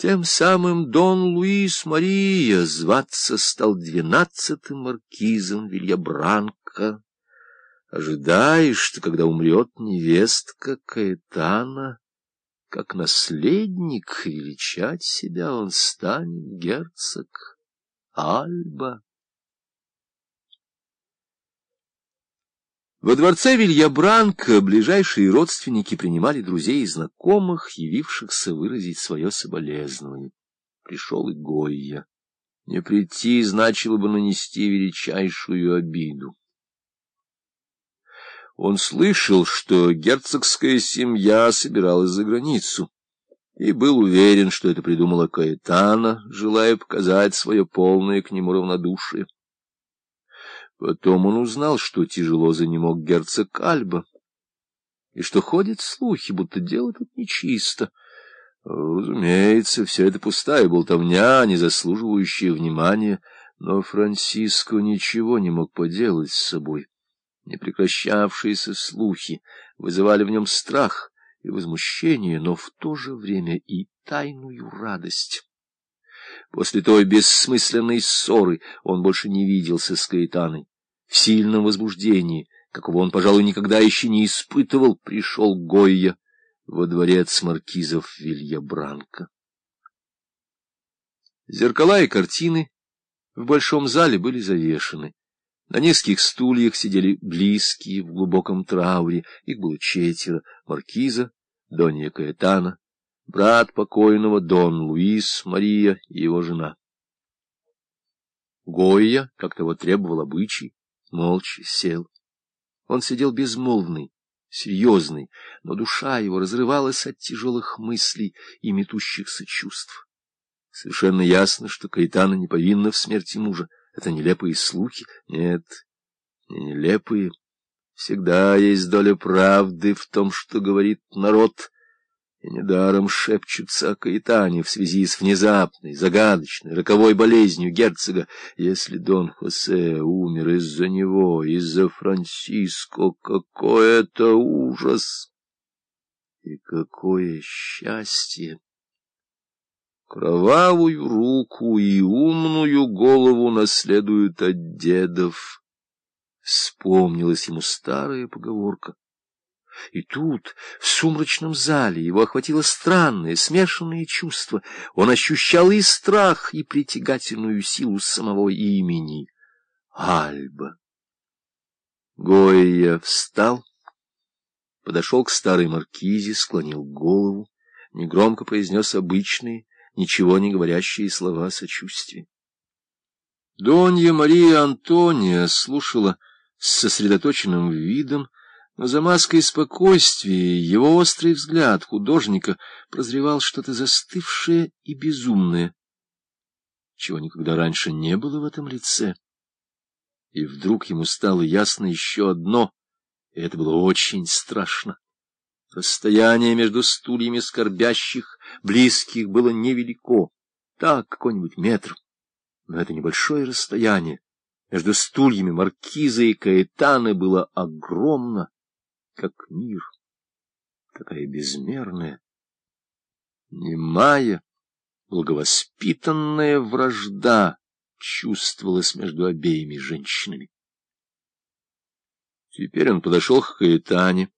Тем самым Дон Луис Мария зваться стал двенадцатым маркизом Вильябранко, ожидая, что когда умрет невестка Каэтана, как наследник величать себя он станет герцог Альба. Во дворце Вильябранко ближайшие родственники принимали друзей и знакомых, явившихся выразить свое соболезнование. Пришел и Гойя. Не прийти значило бы нанести величайшую обиду. Он слышал, что герцогская семья собиралась за границу, и был уверен, что это придумала Каэтана, желая показать свое полное к нему равнодушие. Потом он узнал, что тяжело занемог герцог Альба, и что ходят слухи, будто дело тут нечисто. Разумеется, все это пустая болтовня, не заслуживающая внимания, но Франциско ничего не мог поделать с собой. Непрекращавшиеся слухи вызывали в нем страх и возмущение, но в то же время и тайную радость. После той бессмысленной ссоры он больше не виделся с Каэтаной в сильном возбуждении, какого он, пожалуй, никогда еще не испытывал, пришел Гойя во дворец маркизов Вильябранко. Зеркала и картины в большом зале были завешены. На низких стульях сидели близкие в глубоком трауре, их было четверо, маркиза, Донья Каэтана, брат покойного Дон Луис, Мария и его жена. Гойя, как того требовал обычай, молча сел. Он сидел безмолвный, серьезный, но душа его разрывалась от тяжелых мыслей и метущихся чувств. Совершенно ясно, что Каэтана не повинна в смерти мужа. Это нелепые слухи. Нет, не нелепые. Всегда есть доля правды в том, что говорит народ — и недаром шепчутся о Каэтане в связи с внезапной, загадочной, роковой болезнью герцога. Если Дон Хосе умер из-за него, из-за Франциско, какой это ужас! И какое счастье! Кровавую руку и умную голову наследуют от дедов. Вспомнилась ему старая поговорка. И тут, в сумрачном зале, его охватило странное, смешанное чувство. Он ощущал и страх, и притягательную силу самого имени — Альба. Гойя встал, подошел к старой маркизе, склонил голову, негромко произнес обычные, ничего не говорящие слова сочувствия. Донья Мария Антония слушала с сосредоточенным видом, но за маской спокойствия его острый взгляд художника прозревал что-то застывшее и безумное, чего никогда раньше не было в этом лице. И вдруг ему стало ясно еще одно, и это было очень страшно. Расстояние между стульями скорбящих, близких, было невелико, так, какой-нибудь метр. Но это небольшое расстояние между стульями маркиза и Каэтаны было огромно как мир, какая безмерная, немая, благовоспитанная вражда чувствовалась между обеими женщинами. Теперь он подошел к Каэтане,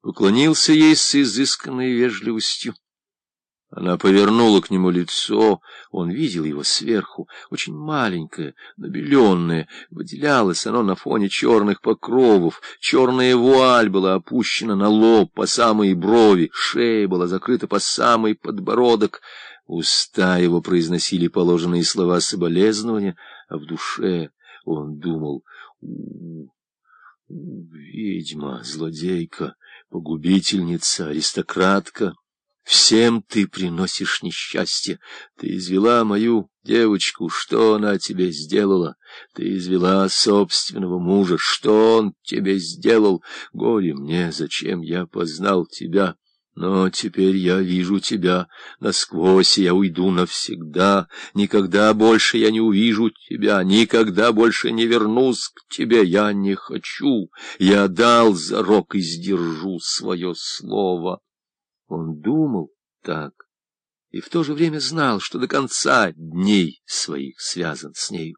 поклонился ей с изысканной вежливостью. Она повернула к нему лицо, он видел его сверху, очень маленькое, набеленное, выделялось оно на фоне черных покровов, черная вуаль была опущена на лоб по самые брови, шея была закрыта по самый подбородок, уста его произносили положенные слова соболезнования, а в душе он думал «Ведьма, злодейка, погубительница, аристократка». Всем ты приносишь несчастье. Ты извела мою девочку, что она тебе сделала? Ты извела собственного мужа, что он тебе сделал? Горе мне, зачем я познал тебя? Но теперь я вижу тебя насквозь, и я уйду навсегда. Никогда больше я не увижу тебя, никогда больше не вернусь к тебе. Я не хочу, я дал зарок и сдержу свое слово. Он думал так, и в то же время знал, что до конца дней своих связан с нею.